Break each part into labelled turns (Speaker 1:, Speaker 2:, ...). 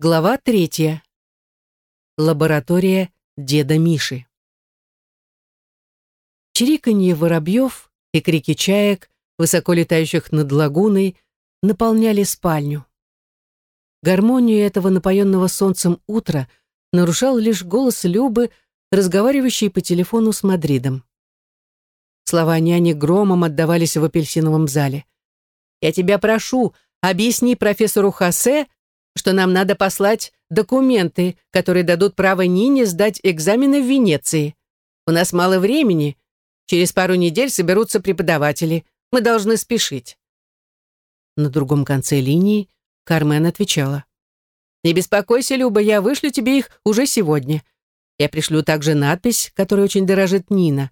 Speaker 1: Глава третья. Лаборатория деда Миши. Чириканье воробьев и крики чаек, высоко летающих над лагуной, наполняли спальню. Гармонию этого напоенного солнцем утра нарушал лишь голос Любы, разговаривающей по телефону с Мадридом. Слова няни громом отдавались в апельсиновом зале. «Я тебя прошу, объясни профессору Хосе, что нам надо послать документы, которые дадут право Нине сдать экзамены в Венеции. У нас мало времени, Через пару недель соберутся преподаватели. Мы должны спешить». На другом конце линии Кармен отвечала. «Не беспокойся, Люба, я вышлю тебе их уже сегодня. Я пришлю также надпись, которой очень дорожит Нина.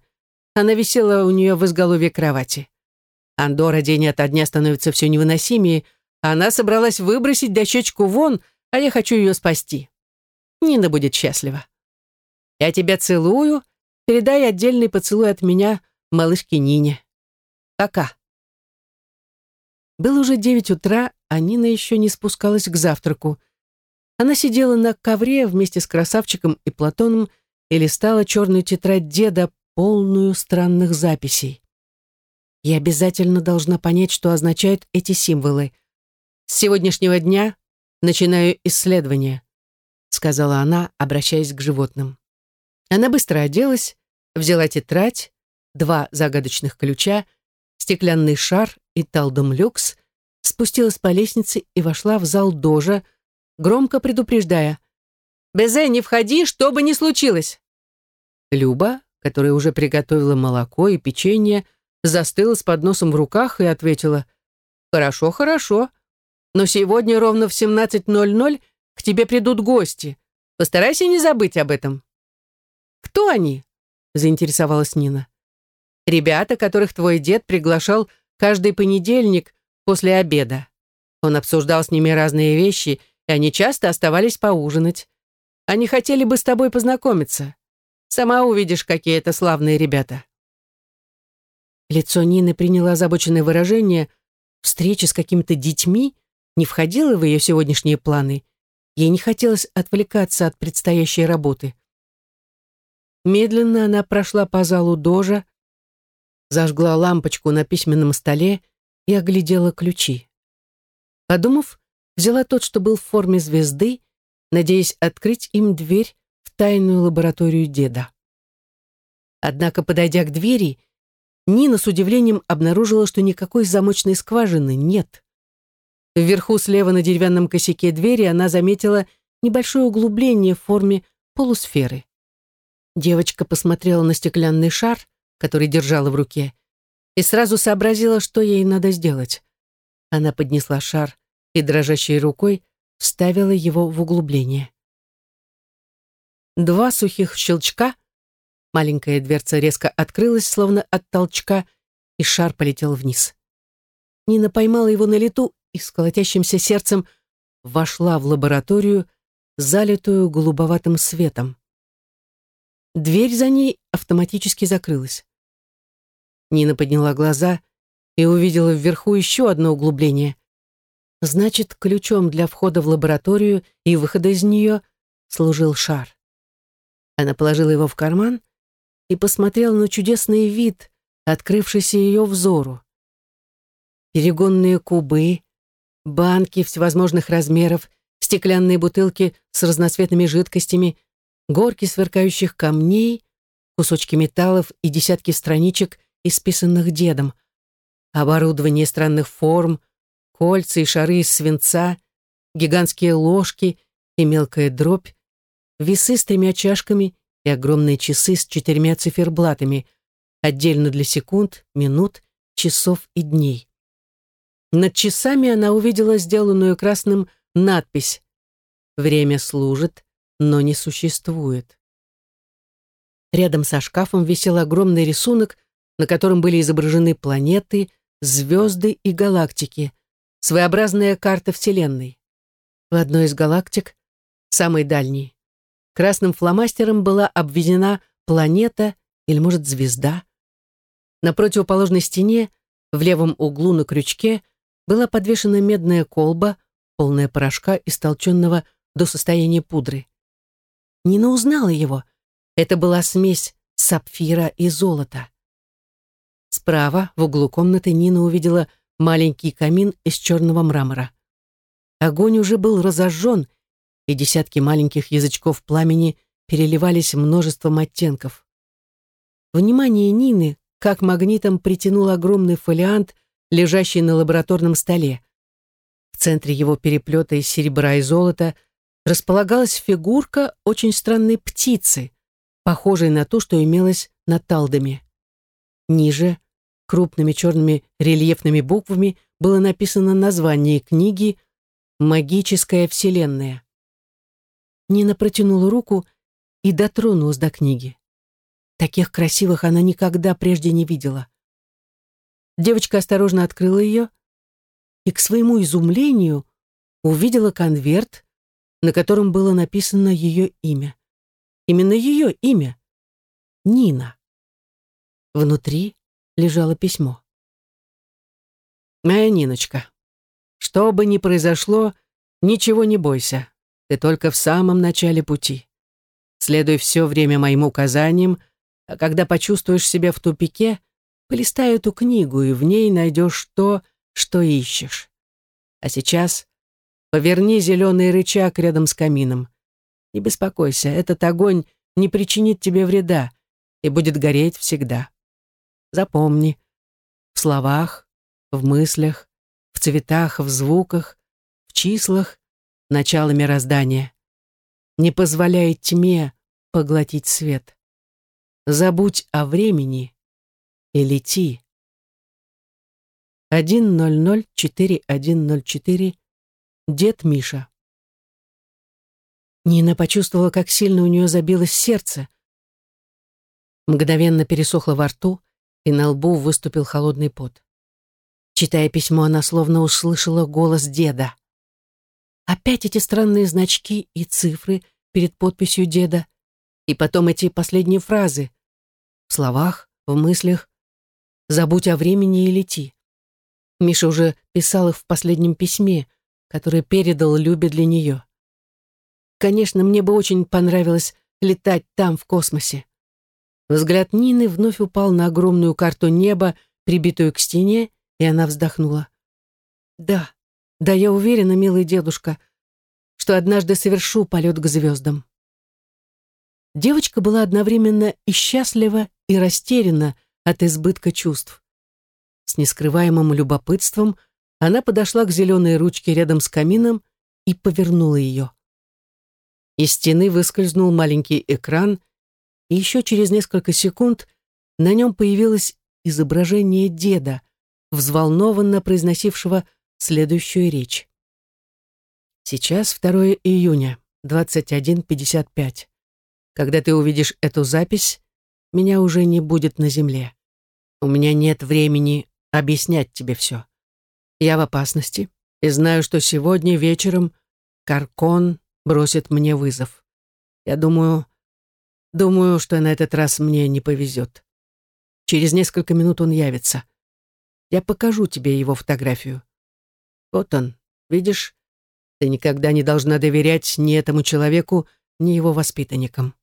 Speaker 1: Она висела у нее в изголовье кровати. Андора день ото дня становится все невыносимее, она собралась выбросить дощечку вон, а я хочу ее спасти. Нина будет счастлива. Я тебя целую Передай отдельный поцелуй от меня малышке Нине. Пока. Было уже девять утра, а Нина еще не спускалась к завтраку. Она сидела на ковре вместе с красавчиком и Платоном и листала черную тетрадь деда, полную странных записей. Я обязательно должна понять, что означают эти символы. С сегодняшнего дня начинаю исследование, сказала она, обращаясь к животным. Она быстро оделась, взяла тетрадь, два загадочных ключа, стеклянный шар и талдом люкс, спустилась по лестнице и вошла в зал дожа, громко предупреждая «Безе, не входи, что бы ни случилось!» Люба, которая уже приготовила молоко и печенье, застыла с подносом в руках и ответила «Хорошо, хорошо, но сегодня ровно в 17.00 к тебе придут гости. Постарайся не забыть об этом». «Кто они?» — заинтересовалась Нина. «Ребята, которых твой дед приглашал каждый понедельник после обеда. Он обсуждал с ними разные вещи, и они часто оставались поужинать. Они хотели бы с тобой познакомиться. Сама увидишь, какие это славные ребята». Лицо Нины приняло озабоченное выражение. Встреча с какими-то детьми не входила в ее сегодняшние планы. Ей не хотелось отвлекаться от предстоящей работы. Медленно она прошла по залу дожа, зажгла лампочку на письменном столе и оглядела ключи. Подумав, взяла тот, что был в форме звезды, надеясь открыть им дверь в тайную лабораторию деда. Однако, подойдя к двери, Нина с удивлением обнаружила, что никакой замочной скважины нет. Вверху слева на деревянном косяке двери она заметила небольшое углубление в форме полусферы. Девочка посмотрела на стеклянный шар, который держала в руке, и сразу сообразила, что ей надо сделать. Она поднесла шар и дрожащей рукой вставила его в углубление. Два сухих щелчка, маленькая дверца резко открылась, словно от толчка, и шар полетел вниз. Нина поймала его на лету и с колотящимся сердцем вошла в лабораторию, залитую голубоватым светом. Дверь за ней автоматически закрылась. Нина подняла глаза и увидела вверху еще одно углубление. Значит, ключом для входа в лабораторию и выхода из нее служил шар. Она положила его в карман и посмотрела на чудесный вид, открывшийся ее взору. Перегонные кубы, банки всевозможных размеров, стеклянные бутылки с разноцветными жидкостями, горки сверкающих камней, кусочки металлов и десятки страничек, исписанных дедом, оборудование странных форм, кольца и шары из свинца, гигантские ложки и мелкая дробь, весы с тремя чашками и огромные часы с четырьмя циферблатами, отдельно для секунд, минут, часов и дней. Над часами она увидела сделанную красным надпись «Время служит, но не существует. Рядом со шкафом висел огромный рисунок, на котором были изображены планеты, звезды и галактики, своеобразная карта Вселенной. В одной из галактик, самой дальней, красным фломастером была обведена планета или, может, звезда. На противоположной стене, в левом углу на крючке, была подвешена медная колба, полная порошка, истолченного до состояния пудры. Нина узнала его. Это была смесь сапфира и золота. Справа, в углу комнаты, Нина увидела маленький камин из черного мрамора. Огонь уже был разожжен, и десятки маленьких язычков пламени переливались множеством оттенков. Внимание Нины как магнитом притянул огромный фолиант, лежащий на лабораторном столе. В центре его переплета из серебра и золота располагалась фигурка очень странной птицы, похожей на ту, что имелась на талдами. Ниже, крупными черными рельефными буквами, было написано название книги «Магическая вселенная». Нина протянула руку и дотронулась до книги. Таких красивых она никогда прежде не видела. Девочка осторожно открыла ее и, к своему изумлению, увидела конверт, на котором было написано ее имя. Именно ее имя. Нина. Внутри лежало письмо. «Моя Ниночка, что бы ни произошло, ничего не бойся. Ты только в самом начале пути. Следуй все время моим указаниям, а когда почувствуешь себя в тупике, полистай эту книгу, и в ней найдешь то, что ищешь. А сейчас поверни зеленый рычаг рядом с камином. Не беспокойся, этот огонь не причинит тебе вреда и будет гореть всегда. Запомни, в словах, в мыслях, в цветах, в звуках, в числах начало мироздания. Не позволяй тьме поглотить свет. Забудь о времени и лети. 1.00.4104 Дед Миша. Нина почувствовала, как сильно у нее забилось сердце. Мгновенно пересохло во рту, и на лбу выступил холодный пот. Читая письмо, она словно услышала голос деда. Опять эти странные значки и цифры перед подписью деда, и потом эти последние фразы. В словах, в мыслях. «Забудь о времени и лети». Миша уже писал их в последнем письме, которое передал Любе для нее. Конечно, мне бы очень понравилось летать там, в космосе. Взгляд Нины вновь упал на огромную карту неба, прибитую к стене, и она вздохнула. «Да, да, я уверена, милый дедушка, что однажды совершу полет к звездам». Девочка была одновременно и счастлива, и растеряна от избытка чувств. С нескрываемым любопытством она подошла к зеленой ручке рядом с камином и повернула ее. Из стены выскользнул маленький экран, и еще через несколько секунд на нем появилось изображение деда, взволнованно произносившего следующую речь. Сейчас 2 июня, 21.55. Когда ты увидишь эту запись, меня уже не будет на земле. У меня нет времени объяснять тебе все. Я в опасности и знаю, что сегодня вечером Каркон бросит мне вызов. Я думаю, думаю, что на этот раз мне не повезет. Через несколько минут он явится. Я покажу тебе его фотографию. Вот он, видишь? Ты никогда не должна доверять ни этому человеку, ни его воспитанникам.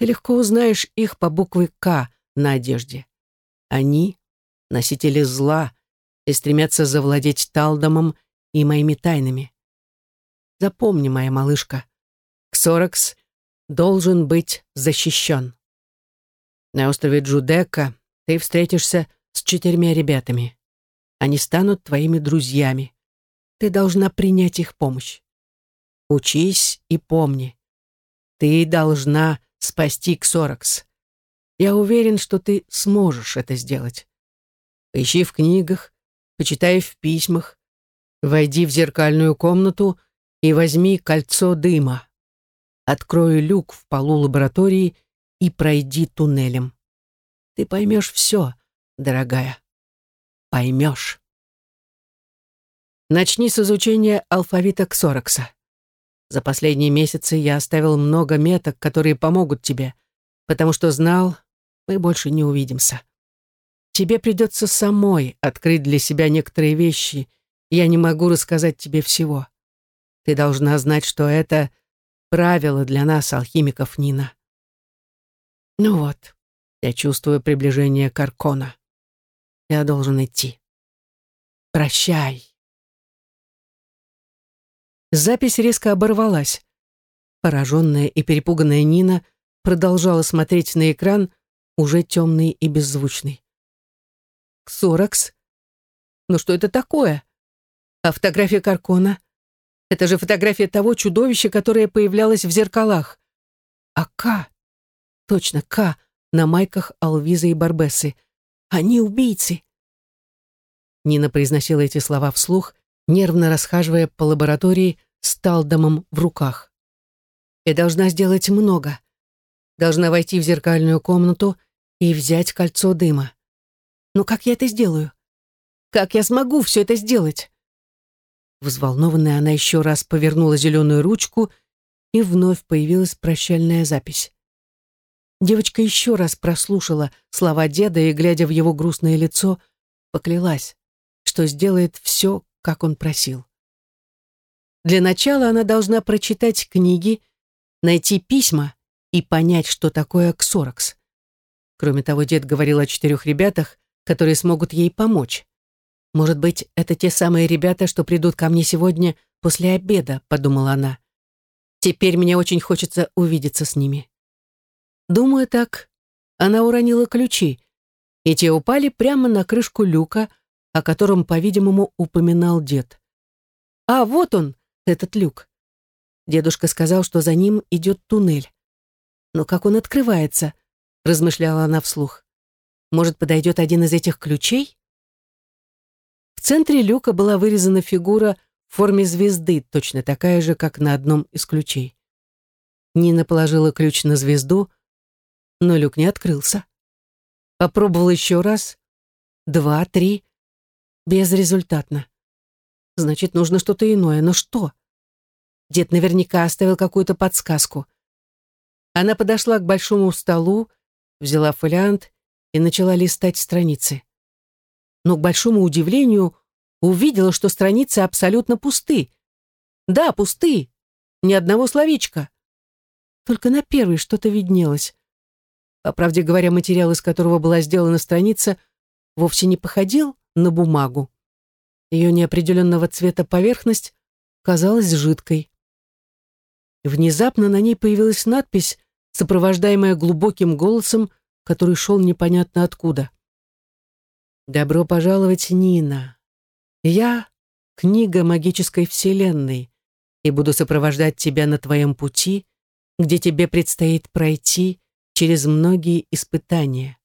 Speaker 1: Ты легко узнаешь их по букве «К» на одежде. Они — носители зла и стремятся завладеть Талдомом и моими тайнами. Запомни, моя малышка, Ксоракс должен быть защищен. На острове Джудека ты встретишься с четырьмя ребятами. Они станут твоими друзьями. Ты должна принять их помощь. Учись и помни. Ты должна спасти Ксоракс. Я уверен, что ты сможешь это сделать. Поищи в книгах, почитай в письмах, войди в зеркальную комнату — и возьми кольцо дыма. Открой люк в полу лаборатории и пройди туннелем. Ты поймешь все, дорогая. Поймешь. Начни с изучения алфавита Ксорокса. За последние месяцы я оставил много меток, которые помогут тебе, потому что знал, мы больше не увидимся. Тебе придется самой открыть для себя некоторые вещи, я не могу рассказать тебе всего. Ты должна знать, что это правило для нас, алхимиков, Нина. Ну вот, я чувствую приближение Каркона. Я должен идти. Прощай. Запись резко оборвалась. Пораженная и перепуганная Нина продолжала смотреть на экран, уже темный и беззвучный. «Ксоракс? Ну что это такое? А фотография Каркона? Это же фотография того чудовища, которое появлялось в зеркалах. А К? Точно, К на майках Алвизы и Барбессы. Они убийцы. Нина произносила эти слова вслух, нервно расхаживая по лаборатории с талдомом в руках. «Я должна сделать много. Должна войти в зеркальную комнату и взять кольцо дыма. Но как я это сделаю? Как я смогу все это сделать?» Взволнованная, она еще раз повернула зеленую ручку, и вновь появилась прощальная запись. Девочка еще раз прослушала слова деда и, глядя в его грустное лицо, поклялась, что сделает все, как он просил. Для начала она должна прочитать книги, найти письма и понять, что такое ксоракс. Кроме того, дед говорил о четырех ребятах, которые смогут ей помочь. «Может быть, это те самые ребята, что придут ко мне сегодня после обеда», — подумала она. «Теперь мне очень хочется увидеться с ними». Думая так, она уронила ключи, и те упали прямо на крышку люка, о котором, по-видимому, упоминал дед. «А, вот он, этот люк!» Дедушка сказал, что за ним идет туннель. «Но как он открывается?» — размышляла она вслух. «Может, подойдет один из этих ключей?» В центре люка была вырезана фигура в форме звезды, точно такая же, как на одном из ключей. Нина положила ключ на звезду, но люк не открылся. Попробовала еще раз. Два, три. Безрезультатно. Значит, нужно что-то иное. Но что? Дед наверняка оставил какую-то подсказку. Она подошла к большому столу, взяла фолиант и начала листать страницы но, к большому удивлению, увидела, что страницы абсолютно пусты. Да, пусты. Ни одного словечка. Только на первой что-то виднелось. По правде говоря, материал, из которого была сделана страница, вовсе не походил на бумагу. Ее неопределенного цвета поверхность казалась жидкой. Внезапно на ней появилась надпись, сопровождаемая глубоким голосом, который шел непонятно откуда. Добро пожаловать, Нина. Я — книга магической вселенной и буду сопровождать тебя на твоем пути, где тебе предстоит пройти через многие испытания.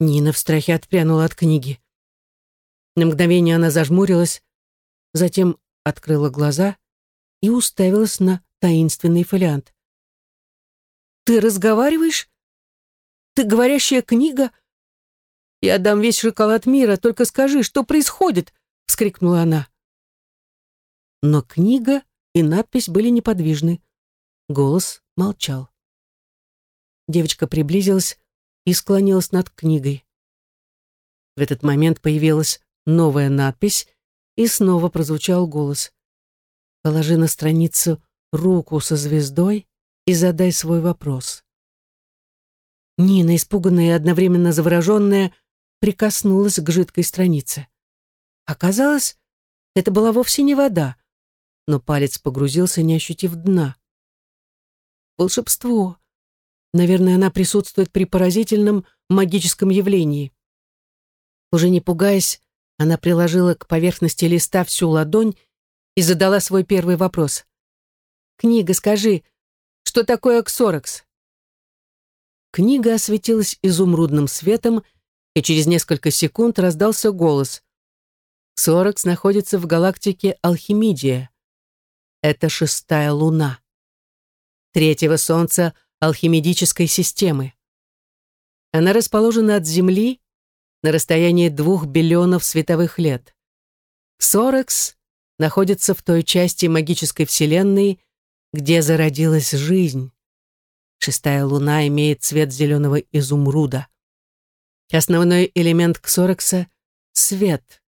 Speaker 1: Нина в страхе отпрянула от книги. На мгновение она зажмурилась, затем открыла глаза и уставилась на таинственный фолиант. «Ты разговариваешь? Ты говорящая книга?» Я отдам весь шоколад мира, только скажи, что происходит!» — вскрикнула она. Но книга и надпись были неподвижны. Голос молчал. Девочка приблизилась и склонилась над книгой. В этот момент появилась новая надпись, и снова прозвучал голос. «Положи на страницу руку со звездой и задай свой вопрос». Нина, испуганная и одновременно завороженная, прикоснулась к жидкой странице. Оказалось, это была вовсе не вода, но палец погрузился, не ощутив дна. Волшебство. Наверное, она присутствует при поразительном магическом явлении. Уже не пугаясь, она приложила к поверхности листа всю ладонь и задала свой первый вопрос. «Книга, скажи, что такое ксоракс?» Книга осветилась изумрудным светом и через несколько секунд раздался голос. Соракс находится в галактике Алхимидия. Это шестая луна. Третьего солнца алхимедической системы. Она расположена от Земли на расстоянии двух биллионов световых лет. Соракс находится в той части магической вселенной, где зародилась жизнь. Шестая луна имеет цвет зеленого изумруда. Основной элемент ксорокса — свет.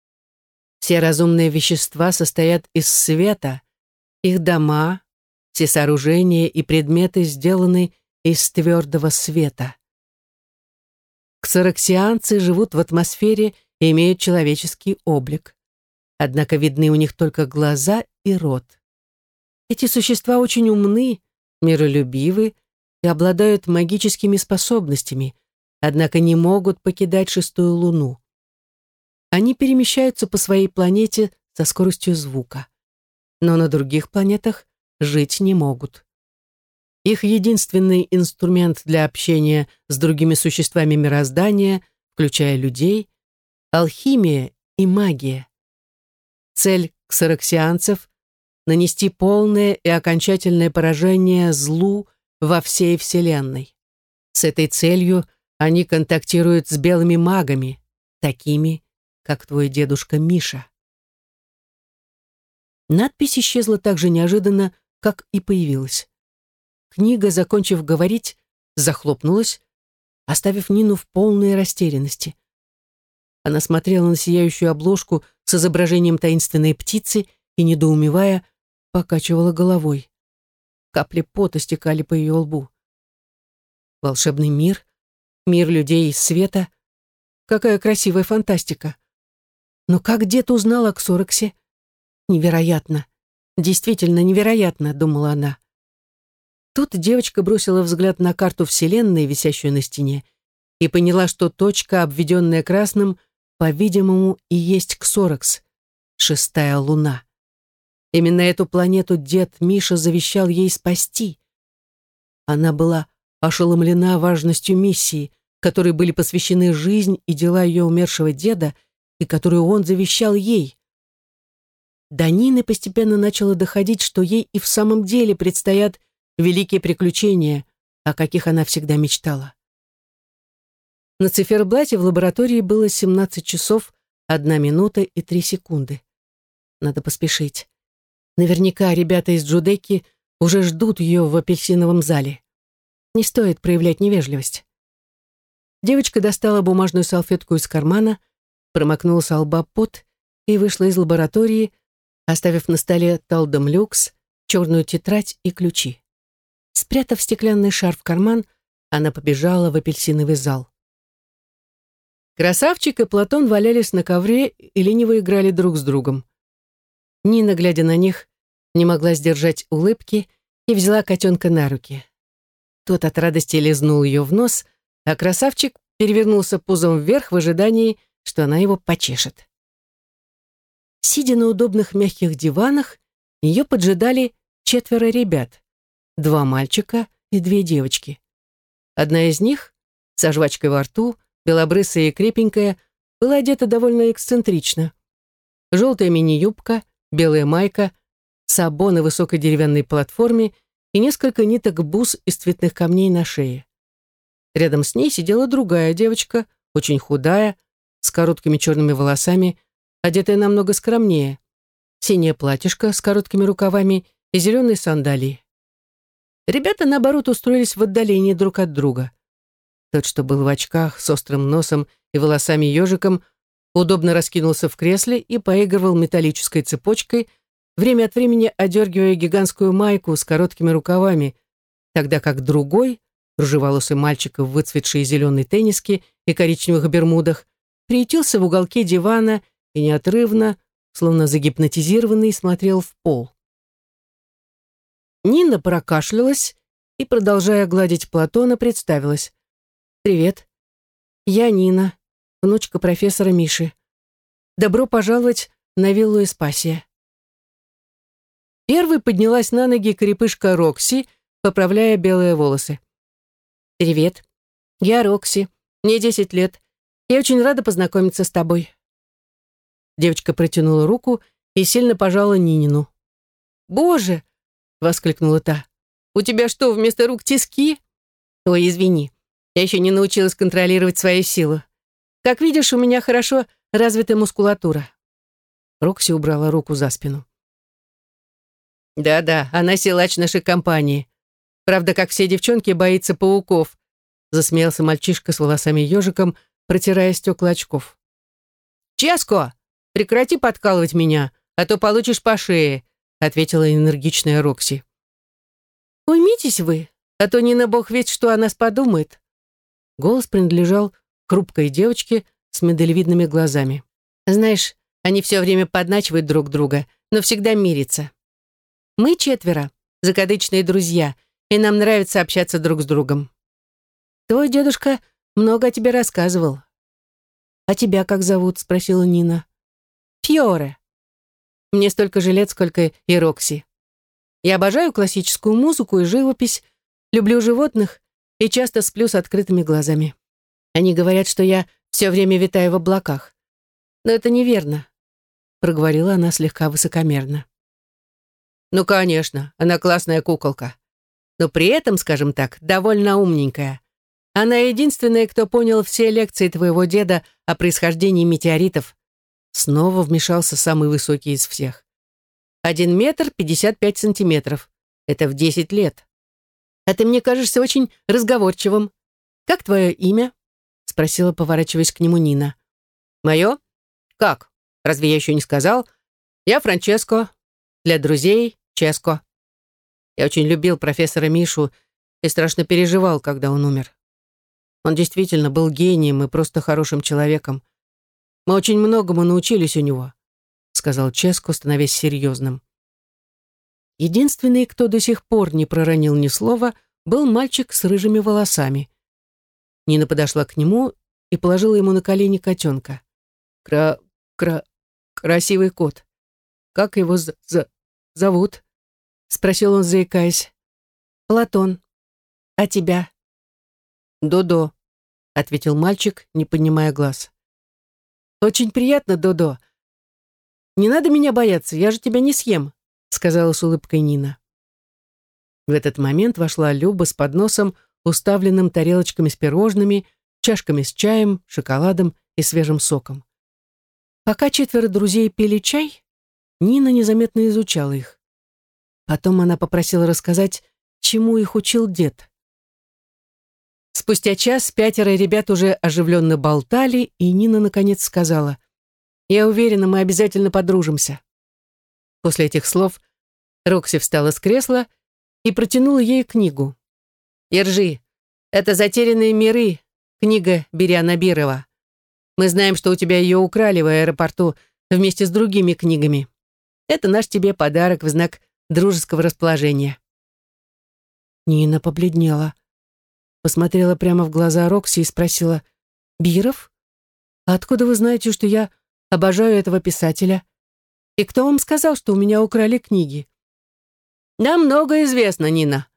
Speaker 1: Все разумные вещества состоят из света, их дома, все сооружения и предметы сделаны из твердого света. Ксараксианцы живут в атмосфере и имеют человеческий облик. Однако видны у них только глаза и рот. Эти существа очень умны, миролюбивы и обладают магическими способностями, однако не могут покидать шестую луну. Они перемещаются по своей планете со скоростью звука. Но на других планетах жить не могут. Их единственный инструмент для общения с другими существами мироздания, включая людей, алхимия и магия. Цель ксараксианцев — нанести полное и окончательное поражение злу во всей Вселенной. С этой целью они контактируют с белыми магами, такими, как твой дедушка Миша. Надпись исчезла так же неожиданно, как и появилась. Книга, закончив говорить, захлопнулась, оставив Нину в полной растерянности. Она смотрела на сияющую обложку с изображением таинственной птицы и, недоумевая, покачивала головой. Капли пота стекали по ее лбу. Волшебный мир, мир людей из света. Какая красивая фантастика. Но как дед узнал о Ксороксе? Невероятно. Действительно невероятно, думала она. Тут девочка бросила взгляд на карту Вселенной, висящую на стене, и поняла, что точка, обведенная красным, по-видимому, и есть Ксоракс, шестая луна. Именно эту планету дед Миша завещал ей спасти. Она была ошеломлена важностью миссии, которой были посвящены жизнь и дела ее умершего деда, и которую он завещал ей. До Нины постепенно начало доходить, что ей и в самом деле предстоят великие приключения, о каких она всегда мечтала. На циферблате в лаборатории было 17 часов, 1 минута и 3 секунды. Надо поспешить. Наверняка ребята из Джудеки уже ждут ее в апельсиновом зале. Не стоит проявлять невежливость. Девочка достала бумажную салфетку из кармана, промокнула с лба пот и вышла из лаборатории, оставив на столе талдом люкс, черную тетрадь и ключи. Спрятав стеклянный шар в карман, она побежала в апельсиновый зал. Красавчик и Платон валялись на ковре и лениво играли друг с другом. Нина, глядя на них, не могла сдержать улыбки и взяла котенка на руки. Тот от радости лизнул ее в нос, а красавчик перевернулся пузом вверх в ожидании, что она его почешет. Сидя на удобных мягких диванах, ее поджидали четверо ребят два мальчика и две девочки. Одна из них, со жвачкой во рту, белобрысая и крепенькая, была одета довольно эксцентрично. Желтая мини-юбка, белая майка, сабо на высокой деревянной платформе и несколько ниток бус из цветных камней на шее. Рядом с ней сидела другая девочка, очень худая, с короткими черными волосами, одетая намного скромнее. Синее платьишко с короткими рукавами и зеленые сандалии. Ребята, наоборот, устроились в отдалении друг от друга. Тот, что был в очках, с острым носом и волосами ежиком, удобно раскинулся в кресле и поигрывал металлической цепочкой, время от времени одергивая гигантскую майку с короткими рукавами, тогда как другой, рыжеволосый мальчик в выцветшей зеленой тенниске и коричневых бермудах, приютился в уголке дивана и неотрывно, словно загипнотизированный, смотрел в пол. Нина прокашлялась и, продолжая гладить Платона, представилась. «Привет. Я Нина, внучка профессора Миши. Добро пожаловать на виллу Эспасия». Первой поднялась на ноги крепышка Рокси, поправляя белые волосы. «Привет. Я Рокси. Мне десять лет. Я очень рада познакомиться с тобой». Девочка протянула руку и сильно пожала Нинину. «Боже, — воскликнула та. «У тебя что, вместо рук тиски?» «Ой, извини, я еще не научилась контролировать свою силу. Как видишь, у меня хорошо развита мускулатура». Рокси убрала руку за спину. «Да-да, она силач нашей компании. Правда, как все девчонки, боится пауков», засмеялся мальчишка с волосами ежиком, протирая стекла очков. «Ческо! Прекрати подкалывать меня, а то получишь по шее», ответила энергичная Рокси. «Уймитесь вы, а то не на бог ведь, что о нас подумает». Голос принадлежал хрупкой девочке с медалевидными глазами. «Знаешь, они все время подначивают друг друга, но всегда мирятся. Мы четверо, закадычные друзья, и нам нравится общаться друг с другом. Твой дедушка много о тебе рассказывал». «А тебя как зовут?» — спросила Нина. «Фьоре. Мне столько же лет, сколько и Рокси. Я обожаю классическую музыку и живопись, люблю животных и часто сплю с открытыми глазами. Они говорят, что я все время витаю в облаках. Но это неверно, проговорила она слегка высокомерно. Ну, конечно, она классная куколка. Но при этом, скажем так, довольно умненькая. Она единственная, кто понял все лекции твоего деда о происхождении метеоритов. Снова вмешался самый высокий из всех. Один метр пятьдесят пять сантиметров. Это в десять лет. А ты мне кажешься очень разговорчивым. Как твое имя?» Спросила, поворачиваясь к нему Нина. «Мое? Как? Разве я еще не сказал? Я Франческо. Для друзей Ческо. Я очень любил профессора Мишу и страшно переживал, когда он умер. Он действительно был гением и просто хорошим человеком. Мы очень многому научились у него сказал Ческо, становясь серьезным. Единственный, кто до сих пор не проронил ни слова, был мальчик с рыжими волосами. Нина подошла к нему и положила ему на колени котенка. Кра... кра... красивый кот. Как его за... за... зовут? Спросил он, заикаясь. Платон. А тебя? Додо, ответил мальчик, не поднимая глаз. Очень приятно, Додо. «Не надо меня бояться, я же тебя не съем», сказала с улыбкой Нина. В этот момент вошла Люба с подносом, уставленным тарелочками с пирожными, чашками с чаем, шоколадом и свежим соком. Пока четверо друзей пили чай, Нина незаметно изучала их. Потом она попросила рассказать, чему их учил дед. Спустя час пятеро ребят уже оживленно болтали, и Нина наконец сказала, я уверена, мы обязательно подружимся». После этих слов Рокси встала с кресла и протянула ей книгу. «Держи. Это «Затерянные миры», книга Бериана Бирова. Мы знаем, что у тебя ее украли в аэропорту вместе с другими книгами. Это наш тебе подарок в знак дружеского расположения». Нина побледнела, посмотрела прямо в глаза Рокси и спросила, «Биров? А откуда вы знаете, что я Обожаю этого писателя. И кто вам сказал, что у меня украли книги? Нам много известно, Нина.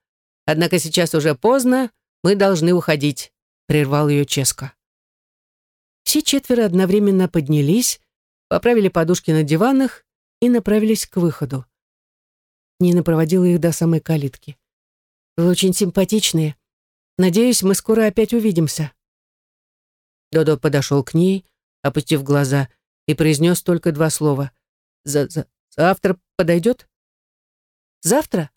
Speaker 1: Однако сейчас уже поздно, мы должны уходить, прервал ее Ческо. Все четверо одновременно поднялись, поправили подушки на диванах и направились к выходу. Нина проводила их до самой калитки. «Вы очень симпатичные. Надеюсь, мы скоро опять увидимся». Додо подошел к ней, опустив глаза, и произнес только два слова. «За -за «Завтра подойдет?» «Завтра?»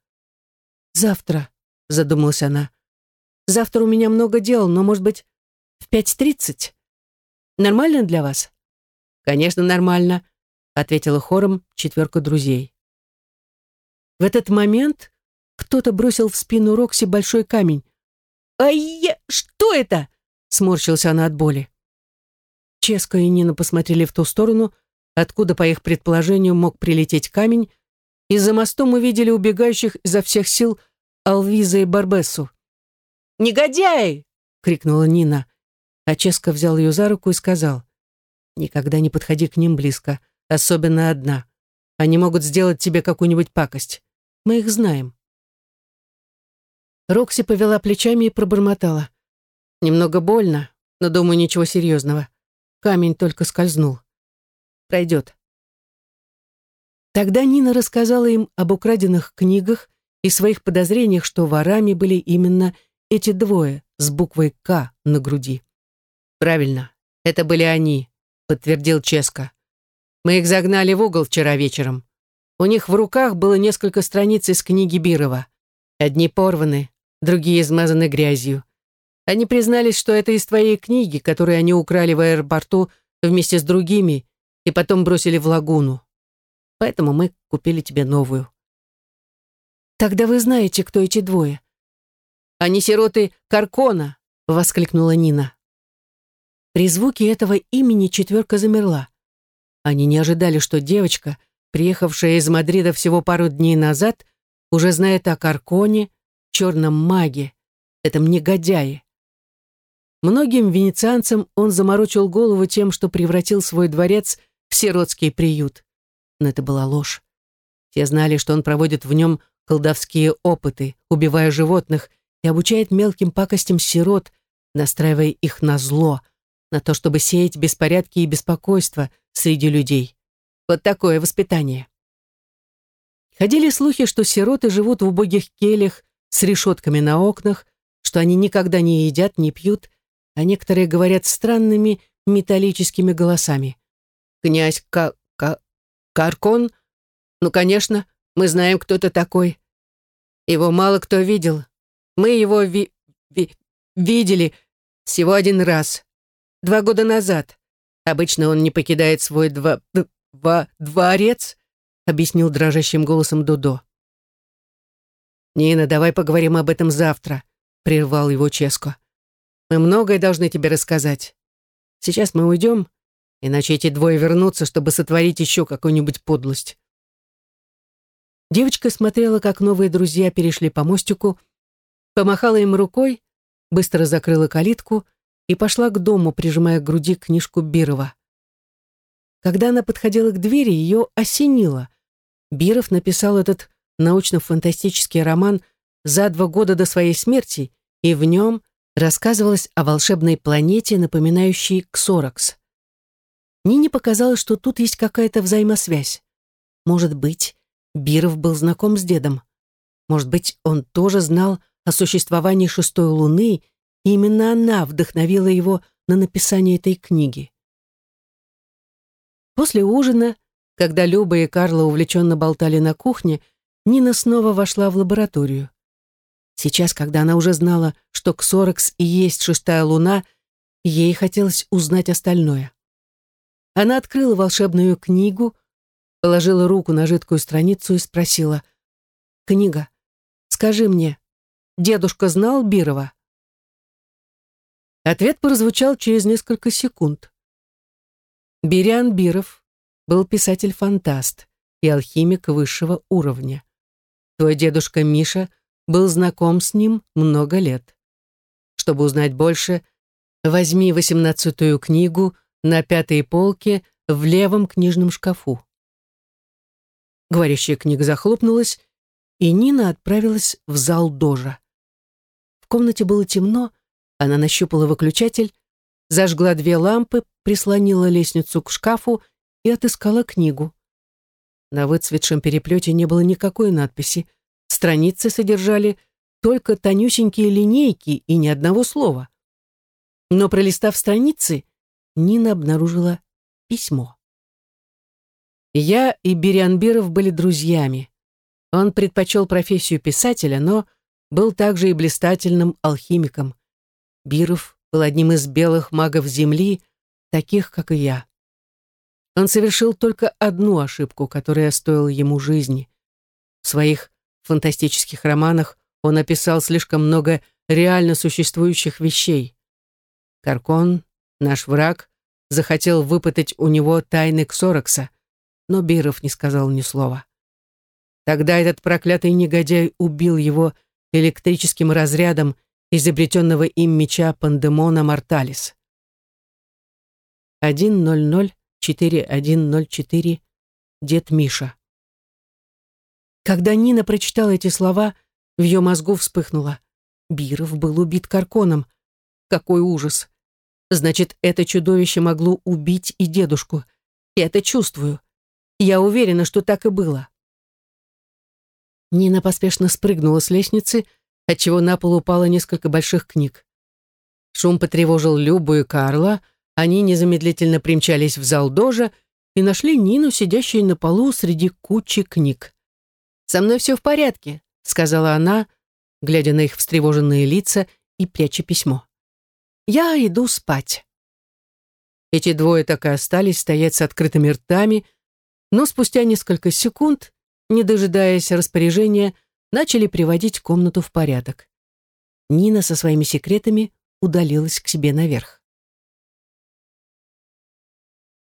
Speaker 1: «Завтра», — задумалась она. «Завтра у меня много дел, но, может быть, в пять тридцать? Нормально для вас?» «Конечно, нормально», — ответила хором четверка друзей. В этот момент кто-то бросил в спину Рокси большой камень. «Ай, что это?» — сморщился она от боли. Ческа и Нина посмотрели в ту сторону, откуда, по их предположению, мог прилететь камень, и за мостом увидели убегающих изо всех сил Алвиза и Барбессу. «Негодяи!» — крикнула Нина, а Ческа взял ее за руку и сказал, «Никогда не подходи к ним близко, особенно одна. Они могут сделать тебе какую-нибудь пакость. Мы их знаем». Рокси повела плечами и пробормотала. «Немного больно, но, думаю, ничего серьезного. Камень только скользнул. Пройдет. Тогда Нина рассказала им об украденных книгах и своих подозрениях, что ворами были именно эти двое с буквой «К» на груди. «Правильно, это были они», — подтвердил Ческо. «Мы их загнали в угол вчера вечером. У них в руках было несколько страниц из книги Бирова. Одни порваны, другие измазаны грязью. Они признались, что это из твоей книги, которую они украли в аэропорту вместе с другими и потом бросили в лагуну. Поэтому мы купили тебе новую. Тогда вы знаете, кто эти двое. Они сироты Каркона, воскликнула Нина. При звуке этого имени четверка замерла. Они не ожидали, что девочка, приехавшая из Мадрида всего пару дней назад, уже знает о Карконе, черном маге, этом негодяе. Многим венецианцам он заморочил голову тем, что превратил свой дворец в сиротский приют. Но это была ложь. Все знали, что он проводит в нем колдовские опыты, убивая животных и обучает мелким пакостям сирот, настраивая их на зло, на то, чтобы сеять беспорядки и беспокойство среди людей. Вот такое воспитание. Ходили слухи, что сироты живут в убогих кельях с решетками на окнах, что они никогда не едят, не пьют, а некоторые говорят странными металлическими голосами. «Князь Ка Ка Каркон? Ну, конечно, мы знаем, кто это такой. Его мало кто видел. Мы его ви ви видели всего один раз. Два года назад. Обычно он не покидает свой два два дворец», объяснил дрожащим голосом Дудо. «Нина, давай поговорим об этом завтра», прервал его Ческо. Мы многое должны тебе рассказать. Сейчас мы уйдем, иначе эти двое вернутся, чтобы сотворить еще какую-нибудь подлость». Девочка смотрела, как новые друзья перешли по мостику, помахала им рукой, быстро закрыла калитку и пошла к дому, прижимая к груди книжку Бирова. Когда она подходила к двери, ее осенило. Биров написал этот научно-фантастический роман за два года до своей смерти, и в нем рассказывалось о волшебной планете, напоминающей Ксоракс. Нине показалось, что тут есть какая-то взаимосвязь. Может быть, Биров был знаком с дедом. Может быть, он тоже знал о существовании шестой луны, и именно она вдохновила его на написание этой книги. После ужина, когда Люба и Карла увлеченно болтали на кухне, Нина снова вошла в лабораторию. Сейчас, когда она уже знала, что Ксорекс и есть шестая луна, ей хотелось узнать остальное. Она открыла волшебную книгу, положила руку на жидкую страницу и спросила. «Книга, скажи мне, дедушка знал Бирова?» Ответ прозвучал через несколько секунд. Бириан Биров был писатель-фантаст и алхимик высшего уровня. Твой дедушка Миша — был знаком с ним много лет. Чтобы узнать больше, возьми восемнадцатую книгу на пятой полке в левом книжном шкафу. Говорящая книга захлопнулась, и Нина отправилась в зал дожа. В комнате было темно, она нащупала выключатель, зажгла две лампы, прислонила лестницу к шкафу и отыскала книгу. На выцветшем переплете не было никакой надписи — Страницы содержали только тонюсенькие линейки и ни одного слова. Но пролистав страницы, Нина обнаружила письмо. Я и Берианбиров были друзьями. Он предпочел профессию писателя, но был также и блистательным алхимиком. Биров был одним из белых магов Земли, таких, как и я. Он совершил только одну ошибку, которая стоила ему жизни. В своих фантастических романах он описал слишком много реально существующих вещей. Каркон, наш враг, захотел выпытать у него тайны Ксорокса, но Биров не сказал ни слова. Тогда этот проклятый негодяй убил его электрическим разрядом изобретенного им меча Пандемона Марталис. 1.00 4104 дед Миша. Когда Нина прочитала эти слова, в ее мозгу вспыхнуло. Биров был убит Карконом. Какой ужас. Значит, это чудовище могло убить и дедушку. Я это чувствую. Я уверена, что так и было. Нина поспешно спрыгнула с лестницы, отчего на пол упало несколько больших книг. Шум потревожил Любу и Карла — они незамедлительно примчались в зал дожа и нашли Нину, сидящей на полу среди кучи книг. «Со мной все в порядке», — сказала она, глядя на их встревоженные лица и пряча письмо. «Я иду спать». Эти двое так и остались стоять с открытыми ртами, но спустя несколько секунд, не дожидаясь распоряжения, начали приводить комнату в порядок. Нина со своими секретами удалилась к себе наверх.